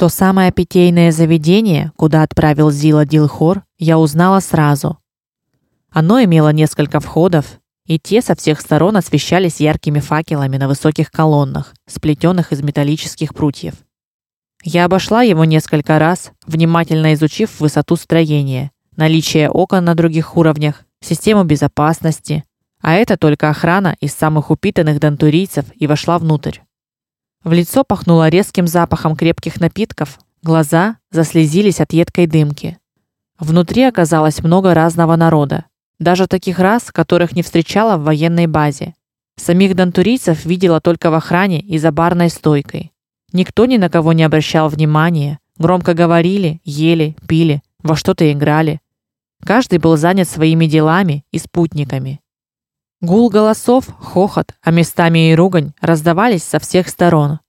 То самое питейное заведение, куда отправил Зила Дилхор, я узнала сразу. Оно имело несколько входов, и те со всех сторон освещались яркими факелами на высоких колоннах, сплетенных из металлических прутьев. Я обошла его несколько раз, внимательно изучив высоту строения, наличие окон на других уровнях, систему безопасности, а это только охрана из самых упитанных дантурийцев и вошла внутрь. В лицо пахнуло резким запахом крепких напитков, глаза заслезились от едкой дымки. Внутри оказалось много разного народа, даже таких рас, которых не встречала в военной базе. Самих дантурийцев видела только в охране и за барной стойкой. Никто ни на кого не обращал внимания, громко говорили, ели, пили, во что-то играли. Каждый был занят своими делами и спутниками. Гул голосов, хохот, а местами и ругань раздавались со всех сторон.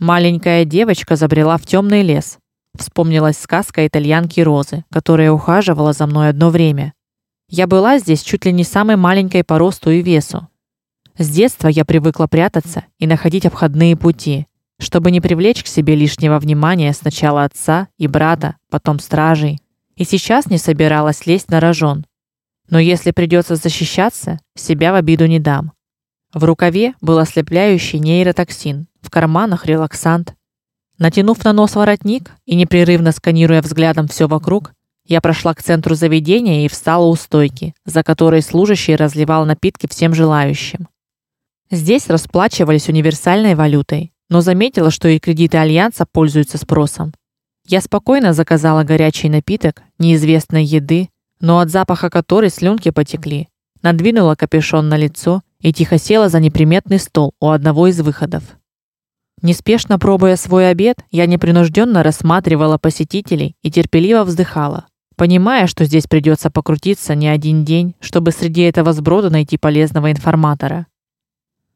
Маленькая девочка забрела в темный лес. Вспомнилась сказка итальянки Розы, которая ухаживала за мной одно время. Я была здесь чуть ли не самой маленькой по росту и весу. С детства я привыкла прятаться и находить обходные пути, чтобы не привлечь к себе лишнего внимания сначала отца и брата, потом стражей. И сейчас не собиралась лезть на рожон, но если придется защищаться, себя в обиду не дам. В рукаве был ослепляющий нейротоксин, в карманах релаксант. Натянув на нос воротник и непрерывно сканируя взглядом все вокруг, я прошла к центру заведения и встала у стойки, за которой служащий разливал напитки всем желающим. Здесь расплачивались универсальной валютой, но заметила, что и кредиты альянса пользуются спросом. Я спокойно заказала горячий напиток, неизвестной еды, но от запаха которой слюнки потекли. Надвинула капюшон на лицо и тихо села за неприметный стол у одного из выходов. Неспешно пробуя свой обед, я непринужденно рассматривала посетителей и терпеливо вздыхала, понимая, что здесь придется покрутиться не один день, чтобы среди этого сброда найти полезного информатора.